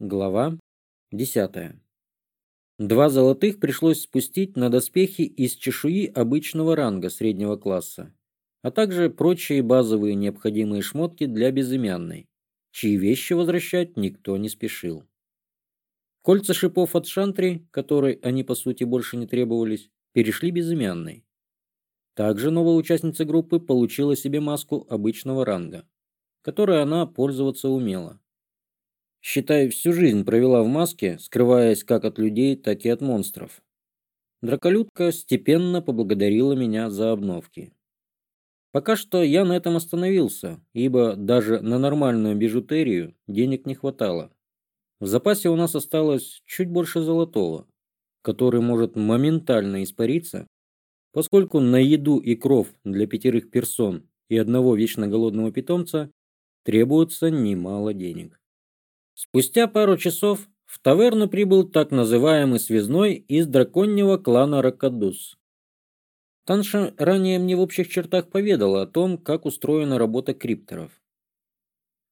Глава 10. Два золотых пришлось спустить на доспехи из чешуи обычного ранга среднего класса, а также прочие базовые необходимые шмотки для безымянной, чьи вещи возвращать никто не спешил. Кольца шипов от шантри, которой они по сути больше не требовались, перешли безымянной. Также новая участница группы получила себе маску обычного ранга, которой она пользоваться умела считая всю жизнь провела в маске, скрываясь как от людей, так и от монстров. Драколюдка степенно поблагодарила меня за обновки. Пока что я на этом остановился, ибо даже на нормальную бижутерию денег не хватало. В запасе у нас осталось чуть больше золотого, который может моментально испариться, поскольку на еду и кров для пятерых персон и одного вечно голодного питомца требуется немало денег. Спустя пару часов в таверну прибыл так называемый связной из драконьего клана Ракадус. Танша ранее мне в общих чертах поведала о том, как устроена работа крипторов.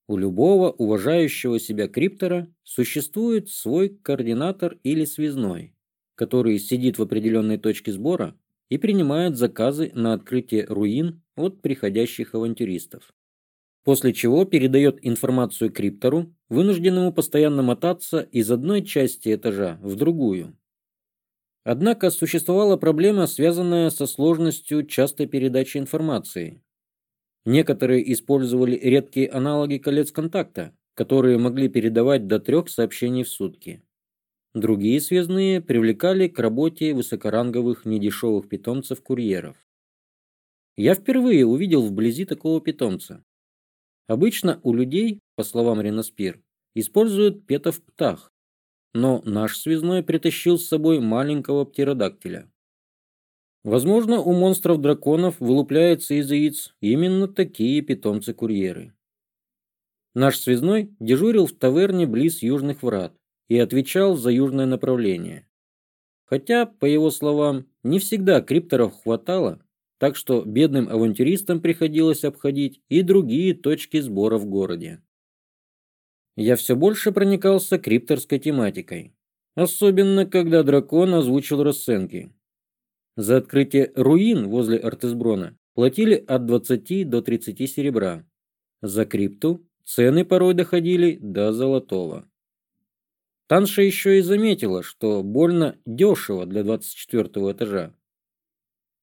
У любого уважающего себя криптора существует свой координатор или связной, который сидит в определенной точке сбора и принимает заказы на открытие руин от приходящих авантюристов после чего передает информацию криптору, вынужденному постоянно мотаться из одной части этажа в другую. Однако существовала проблема, связанная со сложностью частой передачи информации. Некоторые использовали редкие аналоги колец контакта, которые могли передавать до трех сообщений в сутки. Другие связные привлекали к работе высокоранговых недешевых питомцев-курьеров. Я впервые увидел вблизи такого питомца, Обычно у людей, по словам Ренаспир, используют петов птах, но наш связной притащил с собой маленького птеродактиля. Возможно, у монстров-драконов вылупляются из яиц именно такие питомцы-курьеры. Наш связной дежурил в таверне близ южных врат и отвечал за южное направление. Хотя, по его словам, не всегда крипторов хватало, так что бедным авантюристам приходилось обходить и другие точки сбора в городе. Я все больше проникался крипторской тематикой, особенно когда дракон озвучил расценки. За открытие руин возле Артезброна платили от 20 до 30 серебра. За крипту цены порой доходили до золотого. Танша еще и заметила, что больно дешево для 24 этажа.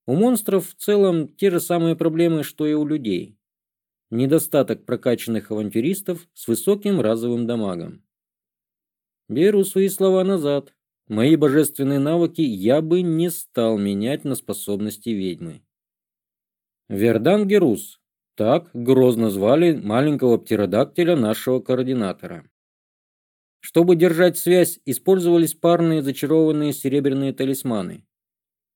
У монстров в целом те же самые проблемы, что и у людей. Недостаток прокачанных авантюристов с высоким разовым дамагом. Беру свои слова назад. Мои божественные навыки я бы не стал менять на способности ведьмы. Вердан Герус. Так грозно звали маленького птеродактиля нашего координатора. Чтобы держать связь, использовались парные зачарованные серебряные талисманы.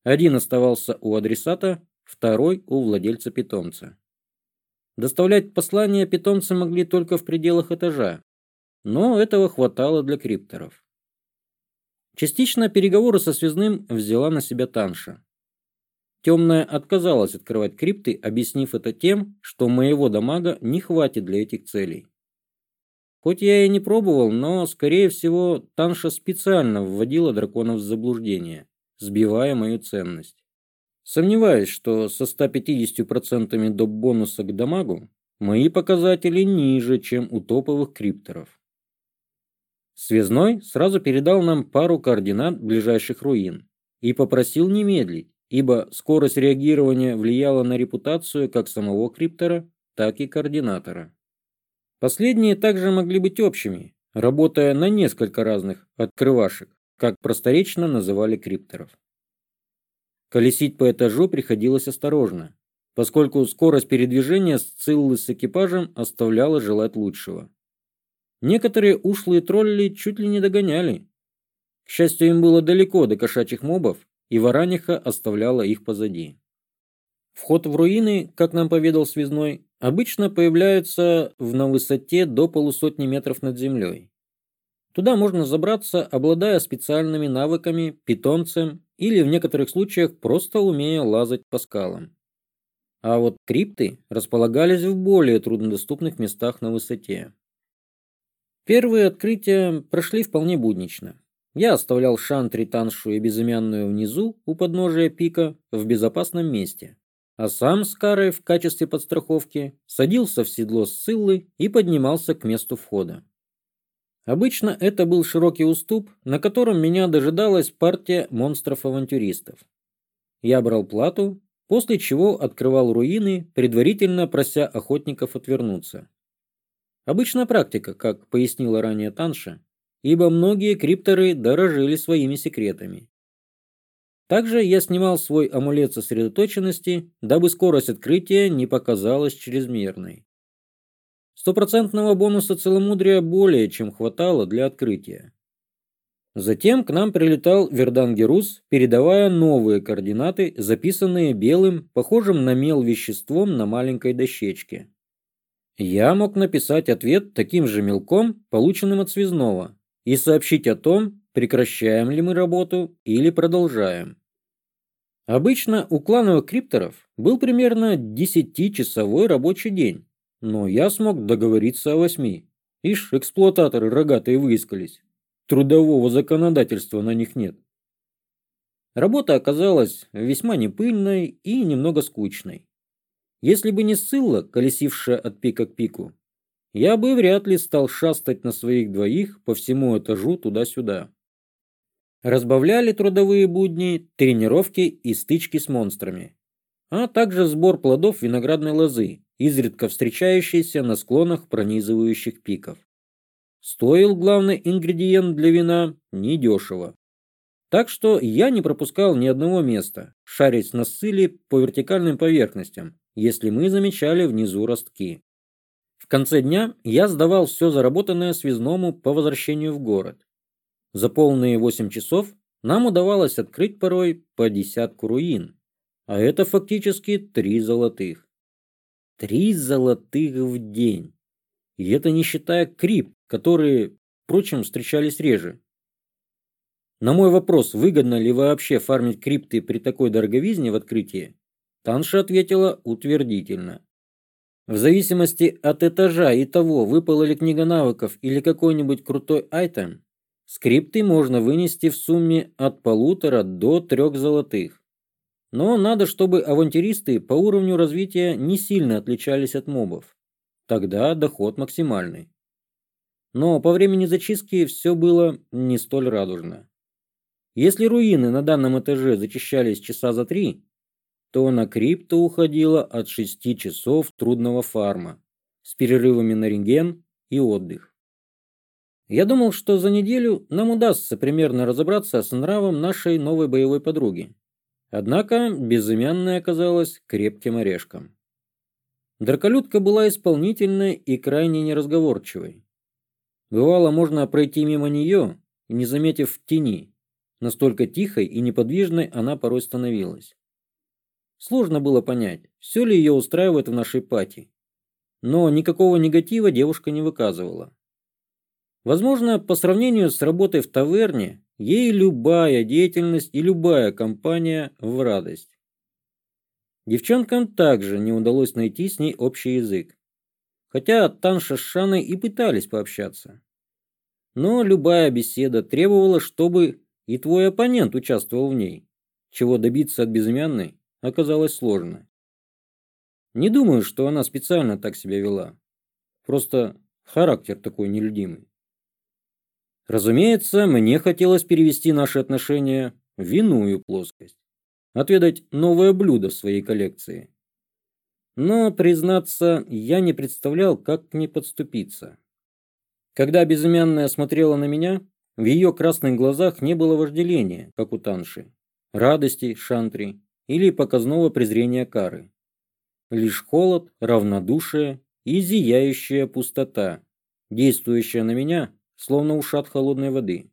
Один оставался у адресата, второй у владельца питомца. Доставлять послания питомцы могли только в пределах этажа, но этого хватало для крипторов. Частично переговоры со связным взяла на себя Танша. Темная отказалась открывать крипты, объяснив это тем, что моего дамага не хватит для этих целей. Хоть я и не пробовал, но, скорее всего, Танша специально вводила драконов в заблуждение сбивая мою ценность. Сомневаюсь, что со 150% доп бонуса к дамагу мои показатели ниже, чем у топовых крипторов. Связной сразу передал нам пару координат ближайших руин и попросил не медлить, ибо скорость реагирования влияла на репутацию как самого криптора, так и координатора. Последние также могли быть общими, работая на несколько разных открывашек как просторечно называли крипторов. Колесить по этажу приходилось осторожно, поскольку скорость передвижения Сциллы с экипажем оставляла желать лучшего. Некоторые ушлые тролли чуть ли не догоняли. К счастью, им было далеко до кошачьих мобов, и Вараниха оставляла их позади. Вход в руины, как нам поведал связной, обычно появляются в на высоте до полусотни метров над землей. Туда можно забраться, обладая специальными навыками, питомцем или в некоторых случаях просто умея лазать по скалам. А вот крипты располагались в более труднодоступных местах на высоте. Первые открытия прошли вполне буднично. Я оставлял Шан, Тританшу и Безымянную внизу, у подножия пика, в безопасном месте. А сам с Карой в качестве подстраховки садился в седло Сциллы и поднимался к месту входа. Обычно это был широкий уступ, на котором меня дожидалась партия монстров-авантюристов. Я брал плату, после чего открывал руины, предварительно прося охотников отвернуться. Обычная практика, как пояснила ранее Танша, ибо многие крипторы дорожили своими секретами. Также я снимал свой амулет сосредоточенности, дабы скорость открытия не показалась чрезмерной. Стопроцентного бонуса целомудрия более чем хватало для открытия. Затем к нам прилетал Вердангерус, передавая новые координаты, записанные белым, похожим на мел веществом на маленькой дощечке. Я мог написать ответ таким же мелком, полученным от связного, и сообщить о том, прекращаем ли мы работу или продолжаем. Обычно у клановых крипторов был примерно 10-часовой рабочий день, но я смог договориться о восьми. Ишь, эксплуататоры рогатые выискались. Трудового законодательства на них нет. Работа оказалась весьма непыльной и немного скучной. Если бы не ссыла, колесившая от пика к пику, я бы вряд ли стал шастать на своих двоих по всему этажу туда-сюда. Разбавляли трудовые будни, тренировки и стычки с монстрами, а также сбор плодов виноградной лозы изредка встречающиеся на склонах пронизывающих пиков. Стоил главный ингредиент для вина недешево. Так что я не пропускал ни одного места, шарясь на ссыле по вертикальным поверхностям, если мы замечали внизу ростки. В конце дня я сдавал все заработанное связному по возвращению в город. За полные 8 часов нам удавалось открыть порой по десятку руин, а это фактически три золотых три золотых в день. И это не считая крип, которые, впрочем, встречались реже. На мой вопрос, выгодно ли вообще фармить крипты при такой дороговизне в открытии, Танша ответила утвердительно. В зависимости от этажа и того, выпала ли книга навыков или какой-нибудь крутой айтем, скрипты можно вынести в сумме от полутора до трех золотых. Но надо, чтобы авантюристы по уровню развития не сильно отличались от мобов. Тогда доход максимальный. Но по времени зачистки все было не столь радужно. Если руины на данном этаже зачищались часа за три, то на крипту уходило от шести часов трудного фарма с перерывами на рентген и отдых. Я думал, что за неделю нам удастся примерно разобраться с нравом нашей новой боевой подруги. Однако безымянная оказалась крепким орешком. Драколютка была исполнительной и крайне неразговорчивой. Бывало, можно пройти мимо нее, не заметив в тени. Настолько тихой и неподвижной она порой становилась. Сложно было понять, все ли ее устраивает в нашей пати. Но никакого негатива девушка не выказывала. Возможно, по сравнению с работой в таверне, Ей любая деятельность и любая компания в радость. Девчонкам также не удалось найти с ней общий язык, хотя Танша с Шаной и пытались пообщаться. Но любая беседа требовала, чтобы и твой оппонент участвовал в ней, чего добиться от безымянной оказалось сложно. Не думаю, что она специально так себя вела. Просто характер такой нелюдимый. Разумеется, мне хотелось перевести наши отношения в винную плоскость, отведать новое блюдо в своей коллекции. Но, признаться, я не представлял, как к ней подступиться. Когда безымянная смотрела на меня, в ее красных глазах не было вожделения, как у Танши, радости, шантри или показного презрения кары. Лишь холод, равнодушие и зияющая пустота, действующая на меня словно ушат холодной воды.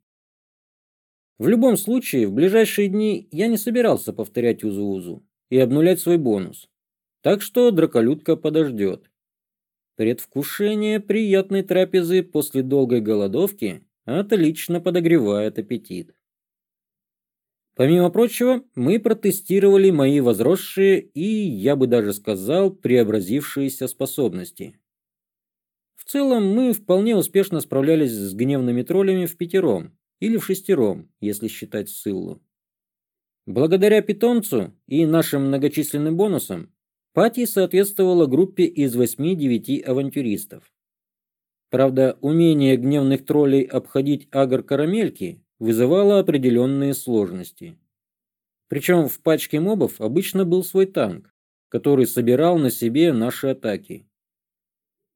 В любом случае, в ближайшие дни я не собирался повторять Узу-Узу и обнулять свой бонус, так что драколюдка подождет. Предвкушение приятной трапезы после долгой голодовки отлично подогревает аппетит. Помимо прочего, мы протестировали мои возросшие и, я бы даже сказал, преобразившиеся способности – в целом мы вполне успешно справлялись с гневными троллями в пятером или в шестером, если считать Сыллу. Благодаря питомцу и нашим многочисленным бонусам, Пати соответствовала группе из 8-9 авантюристов. Правда, умение гневных троллей обходить агр карамельки вызывало определенные сложности. Причем в пачке мобов обычно был свой танк, который собирал на себе наши атаки.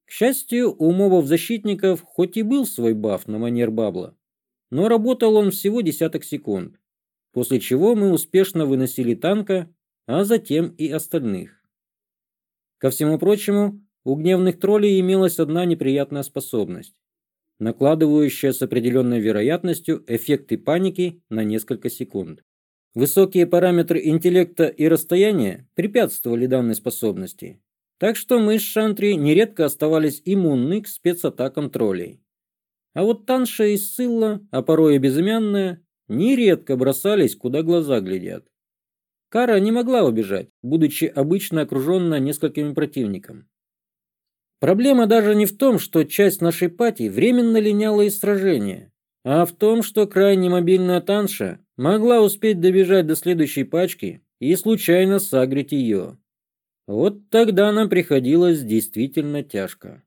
К счастью, у мобов-защитников хоть и был свой баф на манер бабла, но работал он всего десяток секунд, после чего мы успешно выносили танка, а затем и остальных. Ко всему прочему, у гневных троллей имелась одна неприятная способность, накладывающая с определенной вероятностью эффекты паники на несколько секунд. Высокие параметры интеллекта и расстояния препятствовали данной способности, так что мы с Шантри нередко оставались иммунны к спецатакам троллей. А вот Танша и Сылла, а порой и Безымянная, нередко бросались, куда глаза глядят. Кара не могла убежать, будучи обычно окруженная несколькими противниками. Проблема даже не в том, что часть нашей пати временно линяла из сражения, а в том, что крайне мобильная танша могла успеть добежать до следующей пачки и случайно сагрить ее. Вот тогда нам приходилось действительно тяжко.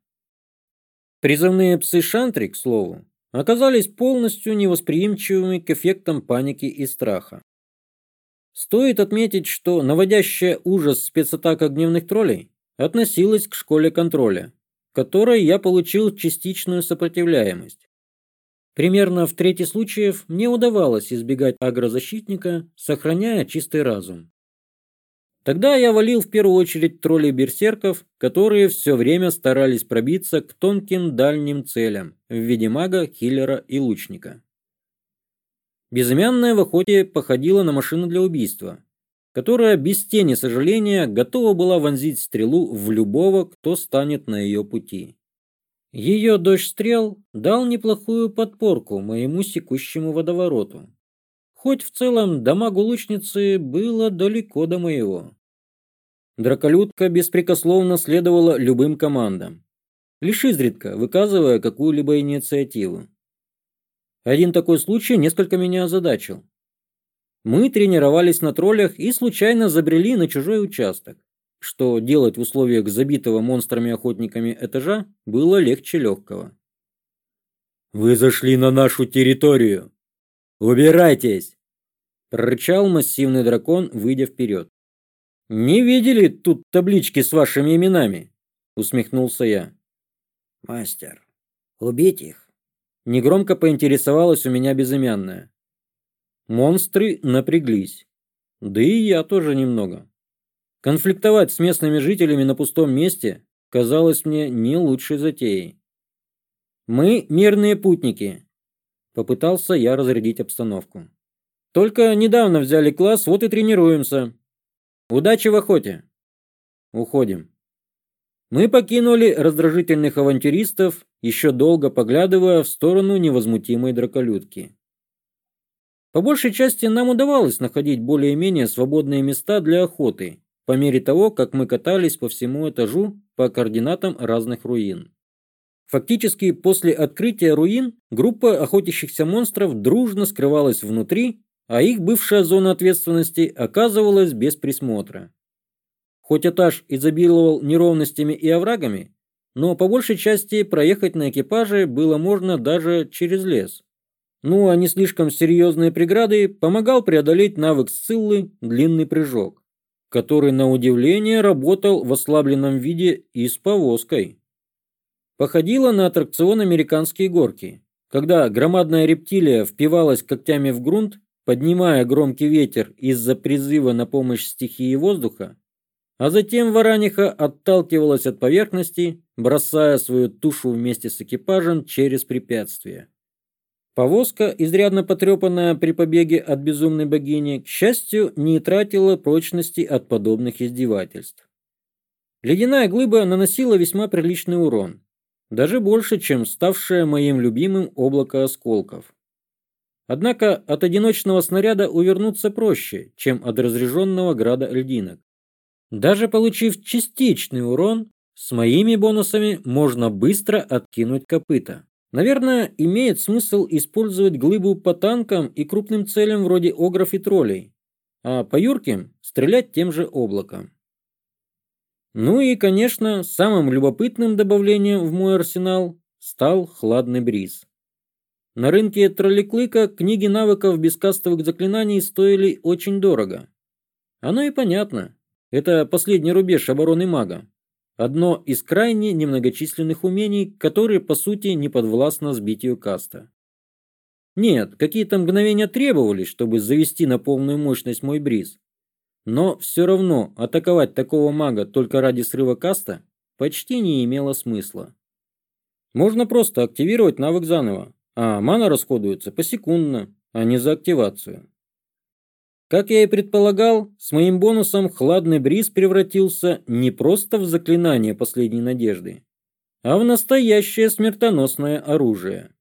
Призывные псы Шантри, к слову, оказались полностью невосприимчивыми к эффектам паники и страха. Стоит отметить, что наводящая ужас спецатака гневных троллей относилась к школе контроля, которой я получил частичную сопротивляемость. Примерно в трети случаев мне удавалось избегать агрозащитника, сохраняя чистый разум. Тогда я валил в первую очередь троллей берсерков, которые все время старались пробиться к тонким дальним целям в виде мага, хиллера и лучника. Безымянная в охоте походила на машину для убийства, которая без тени сожаления готова была вонзить стрелу в любого, кто станет на ее пути. Ее дождь стрел дал неплохую подпорку моему секущему водовороту. Хоть в целом дома гулышницы было далеко до моего. Драколютка беспрекословно следовала любым командам, лишь изредка выказывая какую-либо инициативу. Один такой случай несколько меня озадачил. Мы тренировались на троллях и случайно забрели на чужой участок, что делать в условиях забитого монстрами-охотниками этажа было легче легкого. «Вы зашли на нашу территорию», «Убирайтесь!» – прорычал массивный дракон, выйдя вперед. «Не видели тут таблички с вашими именами?» – усмехнулся я. «Мастер, убить их?» – негромко поинтересовалась у меня безымянная. Монстры напряглись. Да и я тоже немного. Конфликтовать с местными жителями на пустом месте казалось мне не лучшей затеей. «Мы мирные путники», Попытался я разрядить обстановку. «Только недавно взяли класс, вот и тренируемся. Удачи в охоте!» «Уходим». Мы покинули раздражительных авантюристов, еще долго поглядывая в сторону невозмутимой драколюдки. По большей части нам удавалось находить более-менее свободные места для охоты, по мере того, как мы катались по всему этажу по координатам разных руин. Фактически, после открытия руин группа охотящихся монстров дружно скрывалась внутри, а их бывшая зона ответственности оказывалась без присмотра. Хоть этаж изобиловал неровностями и оврагами, но по большей части проехать на экипаже было можно даже через лес. Ну а не слишком серьезные преграды помогал преодолеть навык Сциллы длинный прыжок, который на удивление работал в ослабленном виде и с повозкой походила на аттракцион «Американские горки», когда громадная рептилия впивалась когтями в грунт, поднимая громкий ветер из-за призыва на помощь стихии воздуха, а затем вараниха отталкивалась от поверхности, бросая свою тушу вместе с экипажем через препятствие. Повозка, изрядно потрепанная при побеге от безумной богини, к счастью, не тратила прочности от подобных издевательств. Ледяная глыба наносила весьма приличный урон, даже больше, чем ставшее моим любимым облако осколков. Однако от одиночного снаряда увернуться проще, чем от разряженного града льдинок. Даже получив частичный урон, с моими бонусами можно быстро откинуть копыта. Наверное, имеет смысл использовать глыбу по танкам и крупным целям вроде огров и троллей, а по юрким стрелять тем же облаком. Ну и, конечно, самым любопытным добавлением в мой арсенал стал хладный бриз. На рынке тролликлыка книги навыков безкостовых заклинаний стоили очень дорого. Оно и понятно. Это последний рубеж обороны мага. Одно из крайне немногочисленных умений, которые, по сути, не подвластно сбитию каста. Нет, какие-то мгновения требовались, чтобы завести на полную мощность мой бриз. Но все равно атаковать такого мага только ради срыва каста почти не имело смысла. Можно просто активировать навык заново, а мана расходуется посекундно, а не за активацию. Как я и предполагал, с моим бонусом хладный бриз превратился не просто в заклинание последней надежды, а в настоящее смертоносное оружие.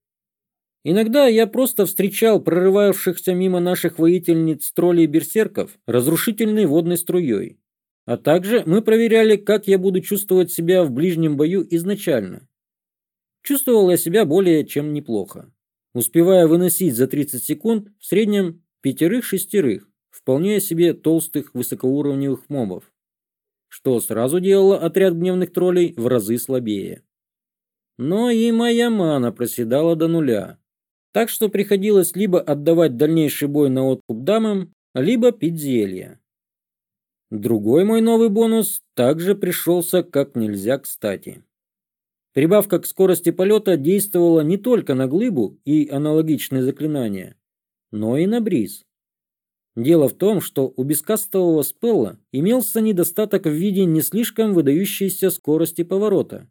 Иногда я просто встречал прорывавшихся мимо наших воительниц троллей берсерков разрушительной водной струей. А также мы проверяли, как я буду чувствовать себя в ближнем бою изначально. Чувствовал я себя более чем неплохо, успевая выносить за 30 секунд в среднем пятерых-шестерых, вполне себе толстых высокоуровневых мобов, что сразу делало отряд гневных троллей в разы слабее. Но и моя мана проседала до нуля – так что приходилось либо отдавать дальнейший бой на откуп дамам, либо пить зелья. Другой мой новый бонус также пришелся как нельзя кстати. Прибавка к скорости полета действовала не только на глыбу и аналогичные заклинания, но и на бриз. Дело в том, что у бескастового спелла имелся недостаток в виде не слишком выдающейся скорости поворота.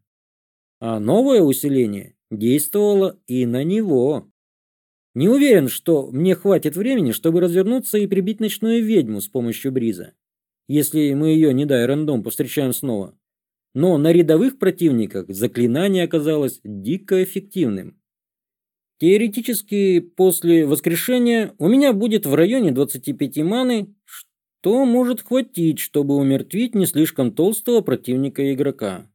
А новое усиление действовало и на него. Не уверен, что мне хватит времени, чтобы развернуться и прибить ночную ведьму с помощью бриза. Если мы ее, не дай рандом, повстречаем снова. Но на рядовых противниках заклинание оказалось дико эффективным. Теоретически, после воскрешения у меня будет в районе 25 маны, что может хватить, чтобы умертвить не слишком толстого противника игрока.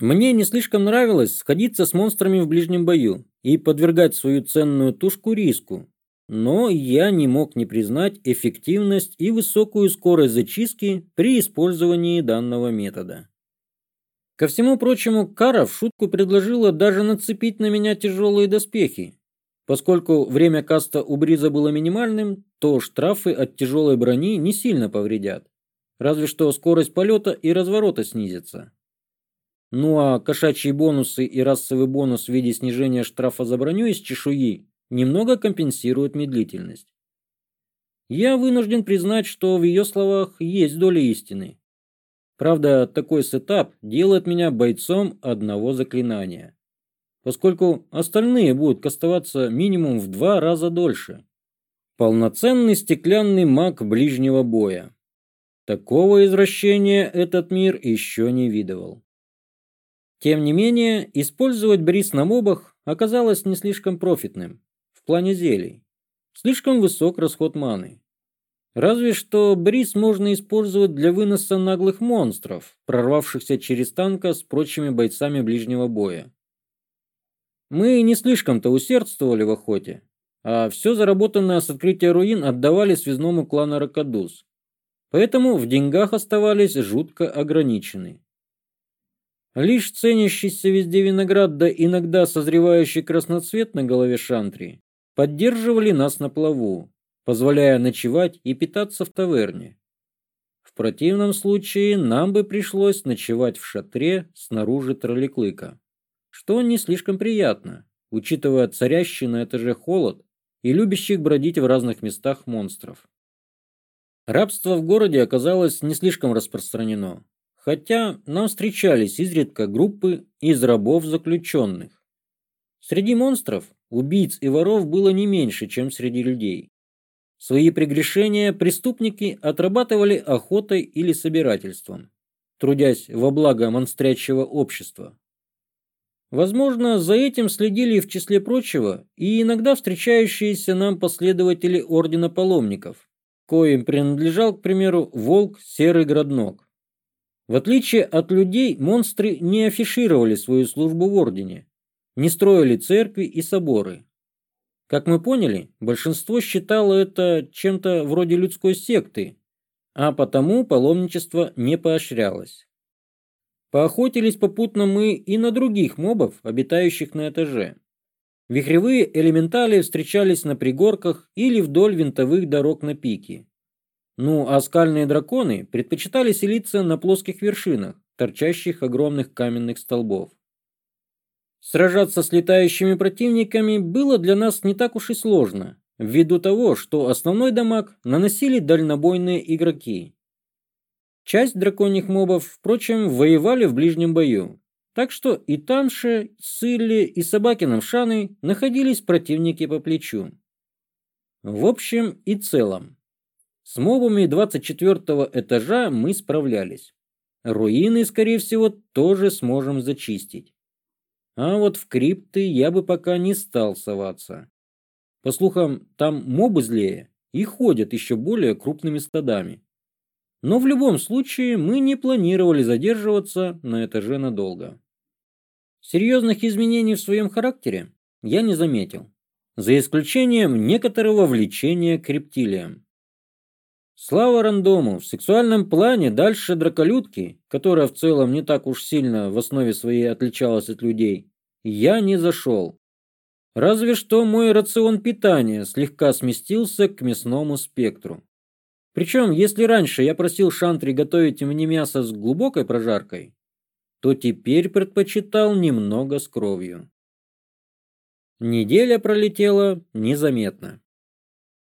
Мне не слишком нравилось сходиться с монстрами в ближнем бою и подвергать свою ценную тушку риску, но я не мог не признать эффективность и высокую скорость зачистки при использовании данного метода. Ко всему прочему, Кара в шутку предложила даже нацепить на меня тяжелые доспехи. Поскольку время каста у Бриза было минимальным, то штрафы от тяжелой брони не сильно повредят. Разве что скорость полета и разворота снизится. Ну а кошачьи бонусы и расовый бонус в виде снижения штрафа за броню из чешуи немного компенсируют медлительность. Я вынужден признать, что в ее словах есть доля истины. Правда, такой сетап делает меня бойцом одного заклинания, поскольку остальные будут кастоваться минимум в два раза дольше. Полноценный стеклянный маг ближнего боя. Такого извращения этот мир еще не видывал. Тем не менее, использовать бриз на мобах оказалось не слишком профитным в плане зелий. Слишком высок расход маны. Разве что бриз можно использовать для выноса наглых монстров, прорвавшихся через танка с прочими бойцами ближнего боя. Мы не слишком-то усердствовали в охоте, а все заработанное с открытия руин отдавали связному клану Ракадуз. Поэтому в деньгах оставались жутко ограниченные. Лишь ценящийся везде виноград, да иногда созревающий красноцвет на голове шантри, поддерживали нас на плаву, позволяя ночевать и питаться в таверне. В противном случае нам бы пришлось ночевать в шатре снаружи тролликлыка, что не слишком приятно, учитывая царящий на этаже холод и любящих бродить в разных местах монстров. Рабство в городе оказалось не слишком распространено, хотя нам встречались изредка группы из рабов заключенных. Среди монстров, убийц и воров было не меньше, чем среди людей. Свои прегрешения преступники отрабатывали охотой или собирательством, трудясь во благо монстрячего общества. Возможно, за этим следили в числе прочего и иногда встречающиеся нам последователи Ордена Паломников, коим принадлежал, к примеру, волк Серый Граднок. В отличие от людей, монстры не афишировали свою службу в Ордене, не строили церкви и соборы. Как мы поняли, большинство считало это чем-то вроде людской секты, а потому паломничество не поощрялось. Поохотились попутно мы и на других мобов, обитающих на этаже. Вихревые элементали встречались на пригорках или вдоль винтовых дорог на пике. Ну, а скальные драконы предпочитали селиться на плоских вершинах, торчащих огромных каменных столбов. Сражаться с летающими противниками было для нас не так уж и сложно, ввиду того, что основной дамаг наносили дальнобойные игроки. Часть драконьих мобов, впрочем, воевали в ближнем бою, так что и Танше, Силли и Собакином Шаны находились противники по плечу. В общем и целом, с мобами 24 этажа мы справлялись. Руины, скорее всего, тоже сможем зачистить. А вот в крипты я бы пока не стал соваться. По слухам, там мобы злее и ходят еще более крупными стадами. Но в любом случае мы не планировали задерживаться на этаже надолго. Серьезных изменений в своем характере я не заметил, за исключением некоторого влечения к рептилиям. Слава рандому, в сексуальном плане дальше драколютки, которая в целом не так уж сильно в основе своей отличалась от людей, я не зашел. Разве что мой рацион питания слегка сместился к мясному спектру. Причем, если раньше я просил Шантри готовить мне мясо с глубокой прожаркой, то теперь предпочитал немного с кровью. Неделя пролетела незаметно.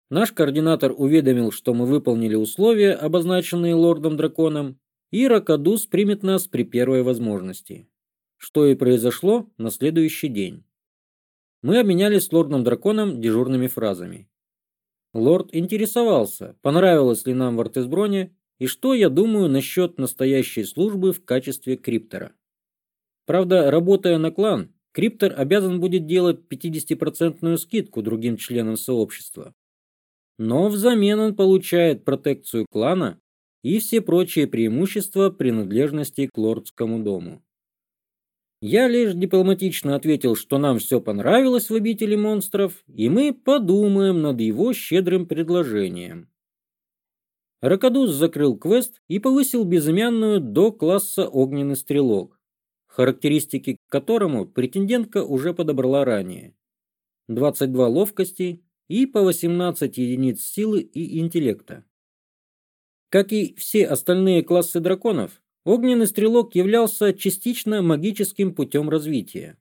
Наш координатор уведомил, что мы выполнили условия, обозначенные лордом драконом, и Ракадус примет нас при первой возможности. Что и произошло на следующий день. Мы обменялись с лордом драконом дежурными фразами. Лорд интересовался, понравилось ли нам в Артесброне и что я думаю насчет настоящей службы в качестве криптора. Правда, работая на клан, криптор обязан будет делать 50% скидку другим членам сообщества, но взамен он получает протекцию клана и все прочие преимущества принадлежности к лордскому дому. Я лишь дипломатично ответил, что нам все понравилось в обители монстров, и мы подумаем над его щедрым предложением. Ракадус закрыл квест и повысил безымянную до класса огненный стрелок, характеристики к которому претендентка уже подобрала ранее. 22 ловкости, и по 18 единиц силы и интеллекта. Как и все остальные классы драконов, огненный стрелок являлся частично магическим путем развития.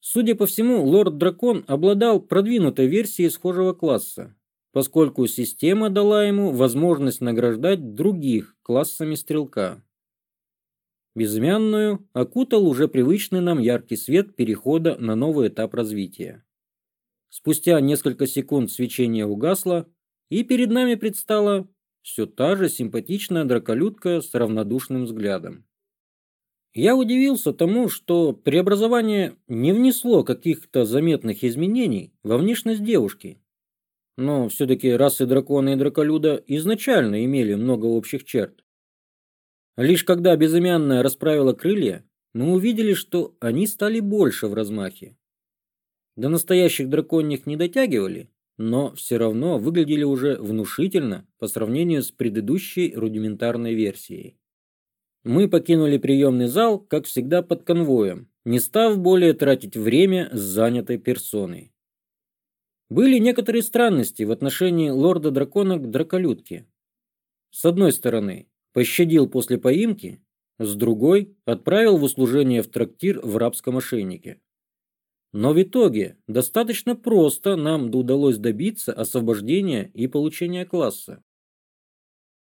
Судя по всему, лорд-дракон обладал продвинутой версией схожего класса, поскольку система дала ему возможность награждать других классами стрелка. Безымянную окутал уже привычный нам яркий свет перехода на новый этап развития. Спустя несколько секунд свечение угасло, и перед нами предстала все та же симпатичная драколюдка с равнодушным взглядом. Я удивился тому, что преобразование не внесло каких-то заметных изменений во внешность девушки. Но все-таки расы дракона и драколюда изначально имели много общих черт. Лишь когда безымянная расправила крылья, мы увидели, что они стали больше в размахе. До настоящих драконьих не дотягивали, но все равно выглядели уже внушительно по сравнению с предыдущей рудиментарной версией. Мы покинули приемный зал, как всегда, под конвоем, не став более тратить время с занятой персоной. Были некоторые странности в отношении лорда-дракона к драколютке. С одной стороны, пощадил после поимки, с другой – отправил в услужение в трактир в рабском ошейнике. Но в итоге достаточно просто нам удалось добиться освобождения и получения класса.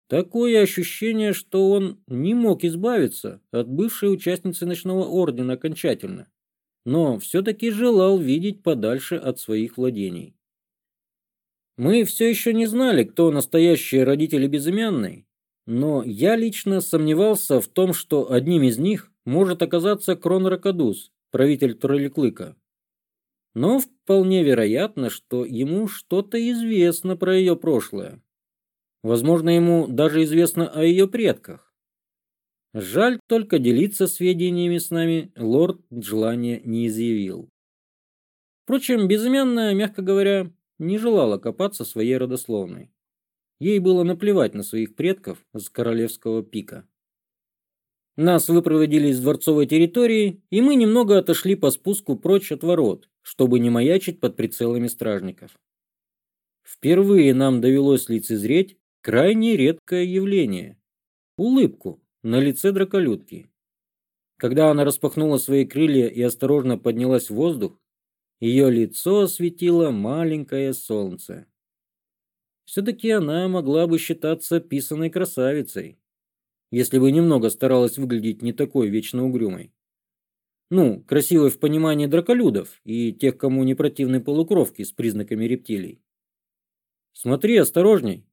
Такое ощущение, что он не мог избавиться от бывшей участницы ночного ордена окончательно, но все-таки желал видеть подальше от своих владений. Мы все еще не знали, кто настоящие родители безымянной, но я лично сомневался в том, что одним из них может оказаться Крон Ракадус, правитель Троллеклыка. Но вполне вероятно, что ему что-то известно про ее прошлое. Возможно, ему даже известно о ее предках. Жаль только делиться сведениями с нами лорд желания не изъявил. Впрочем, безымянная, мягко говоря, не желала копаться своей родословной. Ей было наплевать на своих предков с королевского пика. Нас выпроводили из дворцовой территории, и мы немного отошли по спуску прочь от ворот, чтобы не маячить под прицелами стражников. Впервые нам довелось лицезреть крайне редкое явление – улыбку на лице драколюдки. Когда она распахнула свои крылья и осторожно поднялась в воздух, ее лицо осветило маленькое солнце. Все-таки она могла бы считаться писаной красавицей, если бы немного старалась выглядеть не такой вечно угрюмой. Ну, красивой в понимании драколюдов и тех, кому не противны полукровки с признаками рептилий. Смотри, осторожней,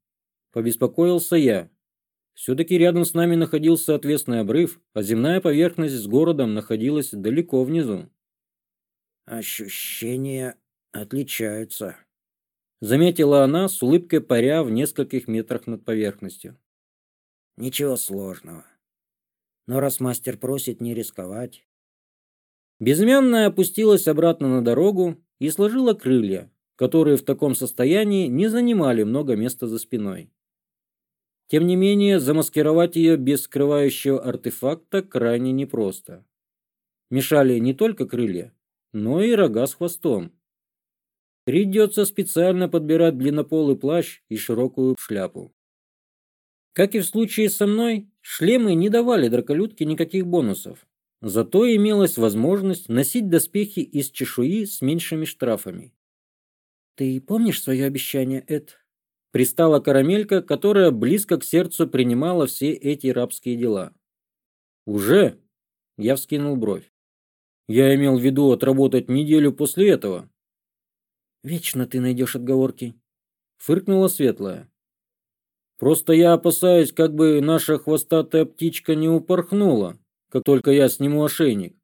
побеспокоился я. Все-таки рядом с нами находился отвесный обрыв, а земная поверхность с городом находилась далеко внизу. Ощущения отличаются, заметила она с улыбкой паря в нескольких метрах над поверхностью. Ничего сложного. Но раз мастер просит не рисковать, Безымянная опустилась обратно на дорогу и сложила крылья, которые в таком состоянии не занимали много места за спиной. Тем не менее, замаскировать ее без скрывающего артефакта крайне непросто. Мешали не только крылья, но и рога с хвостом. Придется специально подбирать длиннополый плащ и широкую шляпу. Как и в случае со мной, шлемы не давали драколюдке никаких бонусов, Зато имелась возможность носить доспехи из чешуи с меньшими штрафами. «Ты помнишь свое обещание, Эд?» Пристала карамелька, которая близко к сердцу принимала все эти рабские дела. «Уже?» – я вскинул бровь. «Я имел в виду отработать неделю после этого». «Вечно ты найдешь отговорки», – фыркнула светлая. «Просто я опасаюсь, как бы наша хвостатая птичка не упорхнула», как только я сниму ошейник.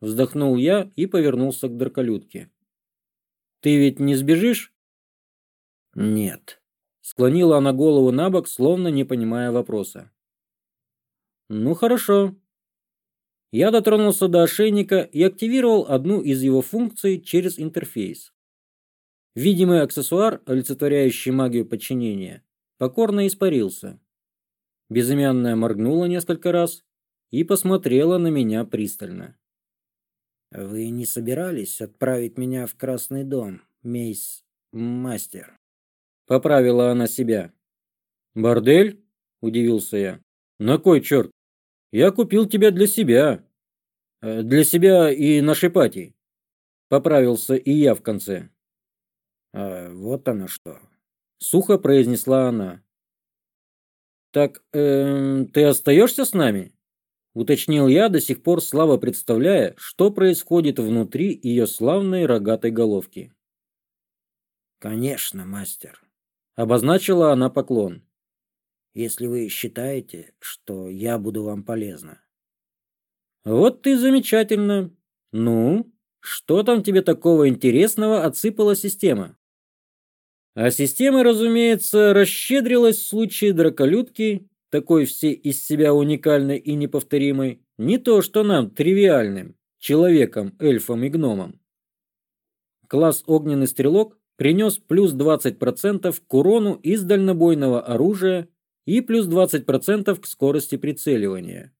Вздохнул я и повернулся к Даркалютке. «Ты ведь не сбежишь?» «Нет», — склонила она голову на бок, словно не понимая вопроса. «Ну хорошо». Я дотронулся до ошейника и активировал одну из его функций через интерфейс. Видимый аксессуар, олицетворяющий магию подчинения, покорно испарился. Безымянная моргнула несколько раз и посмотрела на меня пристально. «Вы не собирались отправить меня в Красный дом, мейс... мастер?» Поправила она себя. «Бордель?» – удивился я. «На кой черт? Я купил тебя для себя. Э, для себя и нашей пати». Поправился и я в конце. «А вот оно что». Сухо произнесла она. «Так, эм, ты остаешься с нами?» уточнил я, до сих пор слабо представляя, что происходит внутри ее славной рогатой головки. «Конечно, мастер», — обозначила она поклон. «Если вы считаете, что я буду вам полезна». «Вот ты замечательно. Ну, что там тебе такого интересного отсыпала система?» А система, разумеется, расщедрилась в случае драколюдки такой все из себя уникальной и неповторимой, не то что нам, тривиальным, человеком, эльфом и гномом. Класс «Огненный стрелок» принес плюс 20% к урону из дальнобойного оружия и плюс 20% к скорости прицеливания.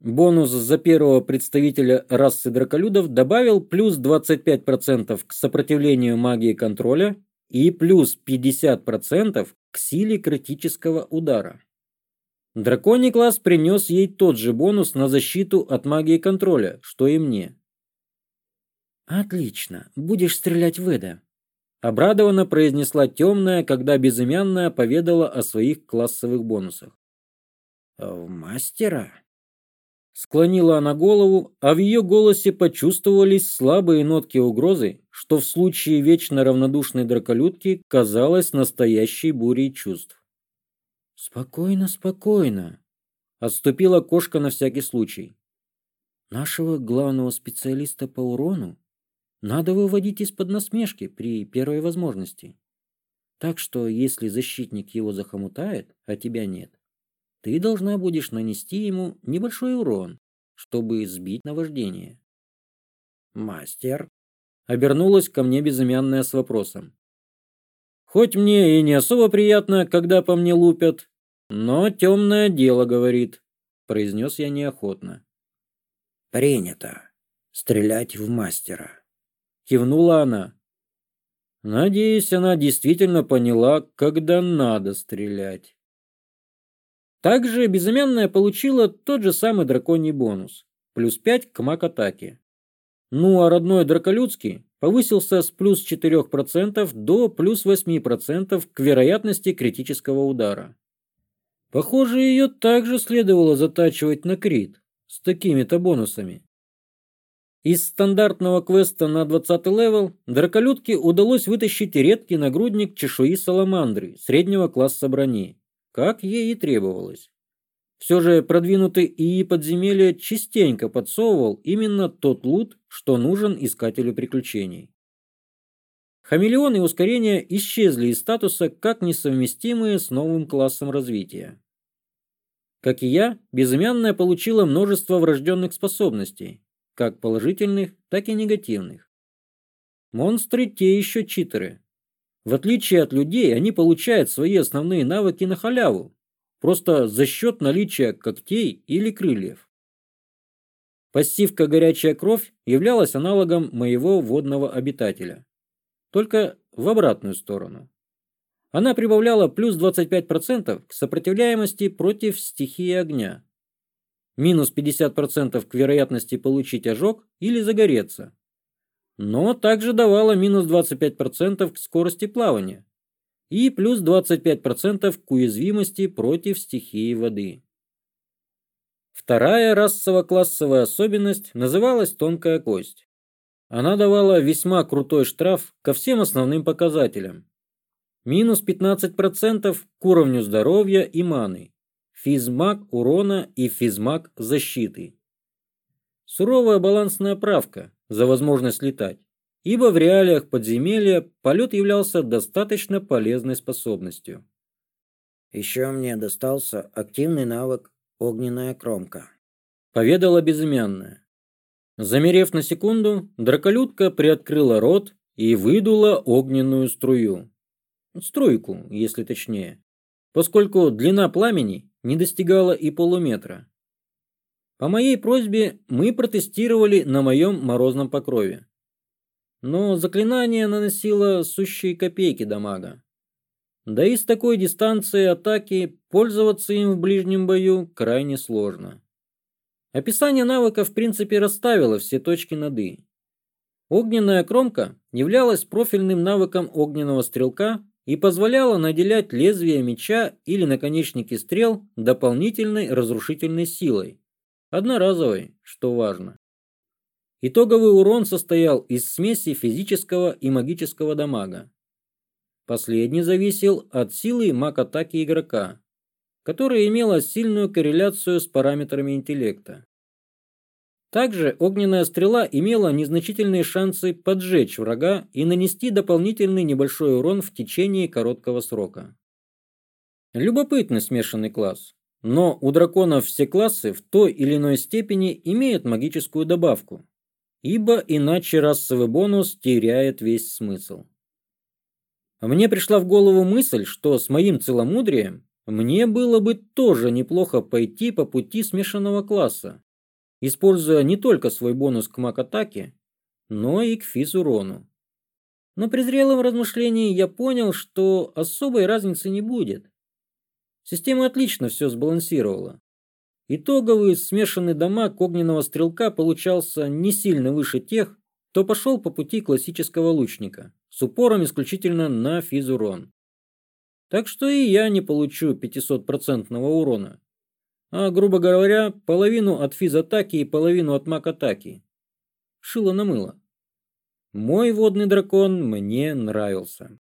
Бонус за первого представителя расы драколюдов добавил плюс 25% к сопротивлению магии контроля и плюс 50% к силе критического удара. Драконий класс принес ей тот же бонус на защиту от магии контроля, что и мне. «Отлично, будешь стрелять в Эда», — обрадованно произнесла темная, когда безымянная поведала о своих классовых бонусах. А «В мастера?» Склонила она голову, а в ее голосе почувствовались слабые нотки угрозы, что в случае вечно равнодушной драколютки казалось настоящей бурей чувств. Спокойно, спокойно. Отступила кошка на всякий случай. Нашего главного специалиста по урону надо выводить из-под насмешки при первой возможности. Так что, если защитник его захомутает, а тебя нет, ты должна будешь нанести ему небольшой урон, чтобы сбить наваждение. Мастер обернулась ко мне безымянная с вопросом. Хоть мне и не особо приятно, когда по мне лупят, «Но темное дело, — говорит, — произнес я неохотно. «Принято. Стрелять в мастера», — кивнула она. Надеюсь, она действительно поняла, когда надо стрелять. Также безымянная получила тот же самый драконий бонус, плюс 5 к маг-атаке. Ну а родной драколюдский повысился с плюс 4% до плюс 8% к вероятности критического удара. Похоже, ее также следовало затачивать на крит с такими-то бонусами. Из стандартного квеста на 20 левел драколюдке удалось вытащить редкий нагрудник чешуи саламандры среднего класса брони, как ей и требовалось. Все же продвинутый ИИ подземелья частенько подсовывал именно тот лут, что нужен искателю приключений. Хамелеон и ускорение исчезли из статуса как несовместимые с новым классом развития. Как и я, безымянная получила множество врожденных способностей, как положительных, так и негативных. Монстры те еще читеры. В отличие от людей, они получают свои основные навыки на халяву, просто за счет наличия когтей или крыльев. Пассивка «Горячая кровь» являлась аналогом моего водного обитателя только в обратную сторону. Она прибавляла плюс 25% к сопротивляемости против стихии огня, минус 50% к вероятности получить ожог или загореться, но также давала минус 25% к скорости плавания и плюс 25% к уязвимости против стихии воды. Вторая расово-классовая особенность называлась тонкая кость. Она давала весьма крутой штраф ко всем основным показателям. Минус 15% к уровню здоровья и маны, физмаг урона и физмаг защиты. Суровая балансная правка за возможность летать, ибо в реалиях подземелья полет являлся достаточно полезной способностью. Еще мне достался активный навык «Огненная кромка», — поведала безымянная. Замерев на секунду, драколютка приоткрыла рот и выдула огненную струю. Струйку, если точнее, поскольку длина пламени не достигала и полуметра. По моей просьбе мы протестировали на моем морозном покрове. Но заклинание наносило сущие копейки дамага. Да и с такой дистанции атаки пользоваться им в ближнем бою крайне сложно. Описание навыка в принципе расставило все точки над «и». Огненная кромка являлась профильным навыком огненного стрелка и позволяла наделять лезвие меча или наконечники стрел дополнительной разрушительной силой, одноразовой, что важно. Итоговый урон состоял из смеси физического и магического дамага. Последний зависел от силы маг-атаки игрока, которая имела сильную корреляцию с параметрами интеллекта. Также огненная стрела имела незначительные шансы поджечь врага и нанести дополнительный небольшой урон в течение короткого срока. Любопытный смешанный класс, но у драконов все классы в той или иной степени имеют магическую добавку, ибо иначе расовый бонус теряет весь смысл. Мне пришла в голову мысль, что с моим целомудрием мне было бы тоже неплохо пойти по пути смешанного класса, используя не только свой бонус к маг-атаке, но и к физурону. Но при зрелом размышлении я понял, что особой разницы не будет. Система отлично все сбалансировала. Итоговый смешанный дамаг огненного стрелка получался не сильно выше тех, кто пошел по пути классического лучника, с упором исключительно на физурон. Так что и я не получу 500-процентного урона. А, грубо говоря, половину от физатаки и половину от маг-атаки. Шило на мыло. Мой водный дракон мне нравился.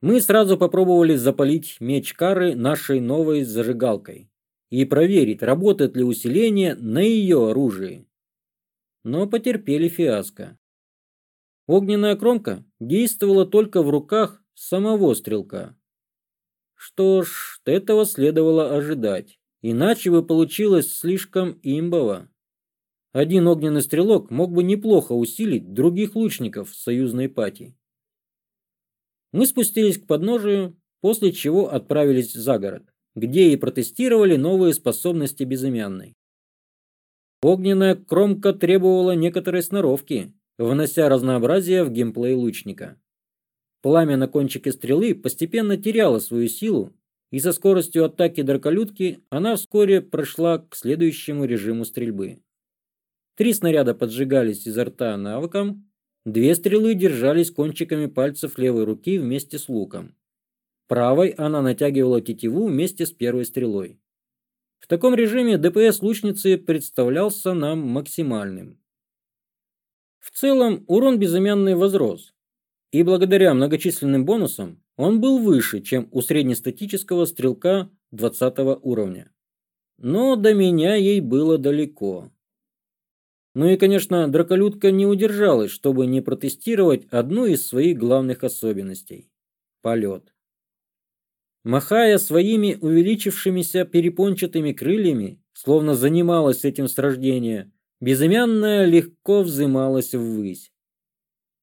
Мы сразу попробовали запалить меч Кары нашей новой зажигалкой и проверить, работает ли усиление на ее оружии. Но потерпели фиаско. Огненная кромка действовала только в руках самого стрелка. Что ж, этого следовало ожидать, иначе бы получилось слишком имбово. Один огненный стрелок мог бы неплохо усилить других лучников союзной пати. Мы спустились к подножию, после чего отправились за город, где и протестировали новые способности безымянной. Огненная кромка требовала некоторой сноровки, внося разнообразие в геймплей лучника. Пламя на кончике стрелы постепенно теряло свою силу, и со скоростью атаки драколютки она вскоре прошла к следующему режиму стрельбы. Три снаряда поджигались изо рта навыком, две стрелы держались кончиками пальцев левой руки вместе с луком. Правой она натягивала тетиву вместе с первой стрелой. В таком режиме ДПС лучницы представлялся нам максимальным. В целом урон безымянный возрос, и благодаря многочисленным бонусам он был выше, чем у среднестатического стрелка 20 уровня. Но до меня ей было далеко. Ну и, конечно, драколюдка не удержалась, чтобы не протестировать одну из своих главных особенностей – полет. Махая своими увеличившимися перепончатыми крыльями, словно занималась этим с рождения, безымянная легко взымалась ввысь.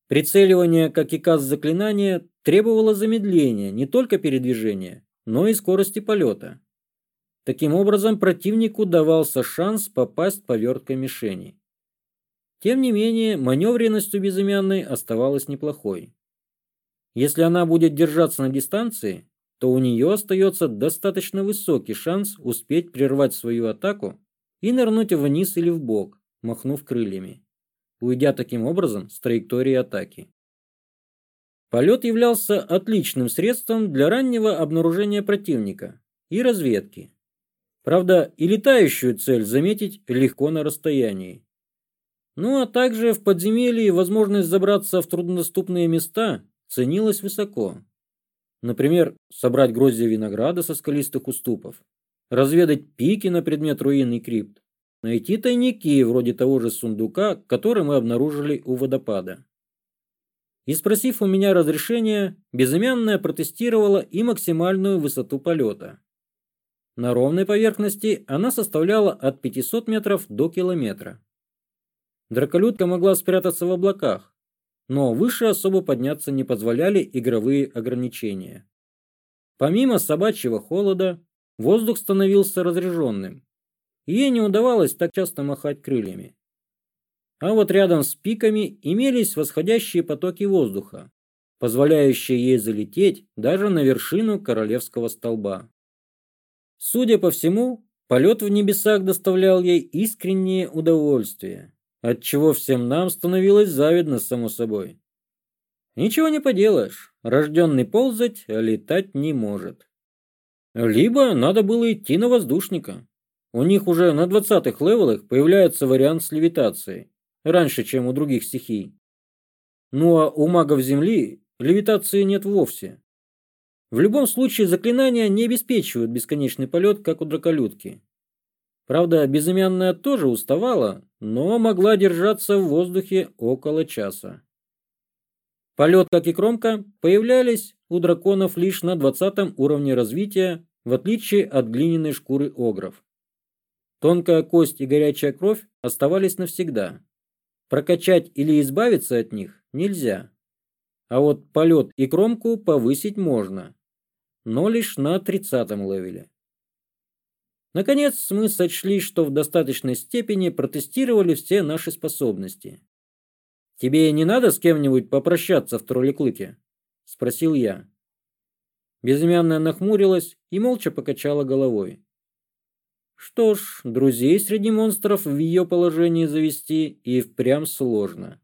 Прицеливание, как и каз заклинания, требовало замедления не только передвижения, но и скорости полета. Таким образом, противнику давался шанс попасть поверткой мишени. Тем не менее, маневренность у безымянной оставалась неплохой. Если она будет держаться на дистанции, то у нее остается достаточно высокий шанс успеть прервать свою атаку и нырнуть вниз или в бок, махнув крыльями уйдя таким образом с траектории атаки. Полет являлся отличным средством для раннего обнаружения противника и разведки. Правда, и летающую цель заметить легко на расстоянии. Ну а также в подземелье возможность забраться в труднодоступные места ценилась высоко. Например, собрать гроздья винограда со скалистых уступов, разведать пики на предмет руин и крипт, найти тайники вроде того же сундука, который мы обнаружили у водопада. И спросив у меня разрешения, безымянная протестировала и максимальную высоту полета. На ровной поверхности она составляла от 500 метров до километра. Драколюдка могла спрятаться в облаках, но выше особо подняться не позволяли игровые ограничения. Помимо собачьего холода, воздух становился разреженным, Ей не удавалось так часто махать крыльями. А вот рядом с пиками имелись восходящие потоки воздуха, позволяющие ей залететь даже на вершину королевского столба. Судя по всему, полет в небесах доставлял ей искреннее удовольствие, от чего всем нам становилось завидно само собой. Ничего не поделаешь, рожденный ползать летать не может. Либо надо было идти на воздушника. У них уже на 20-х левелах появляется вариант с левитацией, раньше, чем у других стихий. Ну а у магов Земли левитации нет вовсе. В любом случае заклинания не обеспечивают бесконечный полет, как у драколютки. Правда, безымянная тоже уставала, но могла держаться в воздухе около часа. Полет, как и кромка, появлялись у драконов лишь на 20 уровне развития, в отличие от глиняной шкуры огров. Тонкая кость и горячая кровь оставались навсегда. Прокачать или избавиться от них нельзя. А вот полет и кромку повысить можно. Но лишь на тридцатом левеле. Наконец, мы сочли, что в достаточной степени протестировали все наши способности. «Тебе не надо с кем-нибудь попрощаться в тролликлыке?» – спросил я. Безымянная нахмурилась и молча покачала головой. Что ж, друзей среди монстров в ее положении завести и впрямь сложно.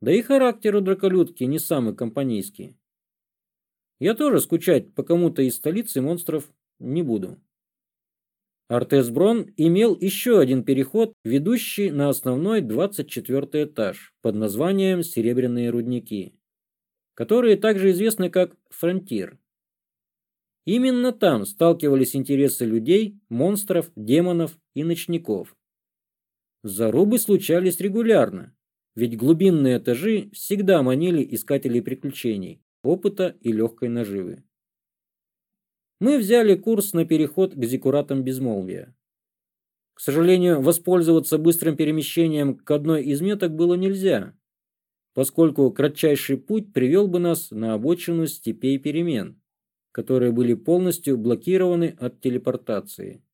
Да и характер у драколюдки не самый компанейский. Я тоже скучать по кому-то из столицы монстров не буду. Артес Брон имел еще один переход, ведущий на основной 24 этаж под названием «Серебряные рудники», которые также известны как «Фронтир». Именно там сталкивались интересы людей, монстров, демонов и ночников. Зарубы случались регулярно, ведь глубинные этажи всегда манили искателей приключений, опыта и легкой наживы. Мы взяли курс на переход к зекуратам безмолвия. К сожалению, воспользоваться быстрым перемещением к одной из меток было нельзя, поскольку кратчайший путь привел бы нас на обочину степей перемен – которые были полностью блокированы от телепортации.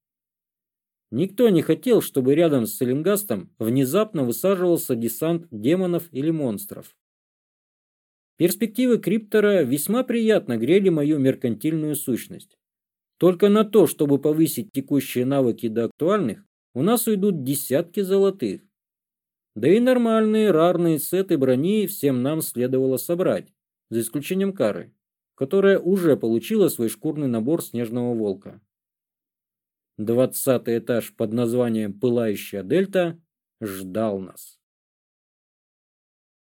Никто не хотел, чтобы рядом с Селенгастом внезапно высаживался десант демонов или монстров. Перспективы Криптора весьма приятно грели мою меркантильную сущность. Только на то, чтобы повысить текущие навыки до актуальных, у нас уйдут десятки золотых. Да и нормальные рарные сеты брони всем нам следовало собрать, за исключением кары которая уже получила свой шкурный набор снежного волка. Двадцатый этаж под названием «Пылающая дельта» ждал нас.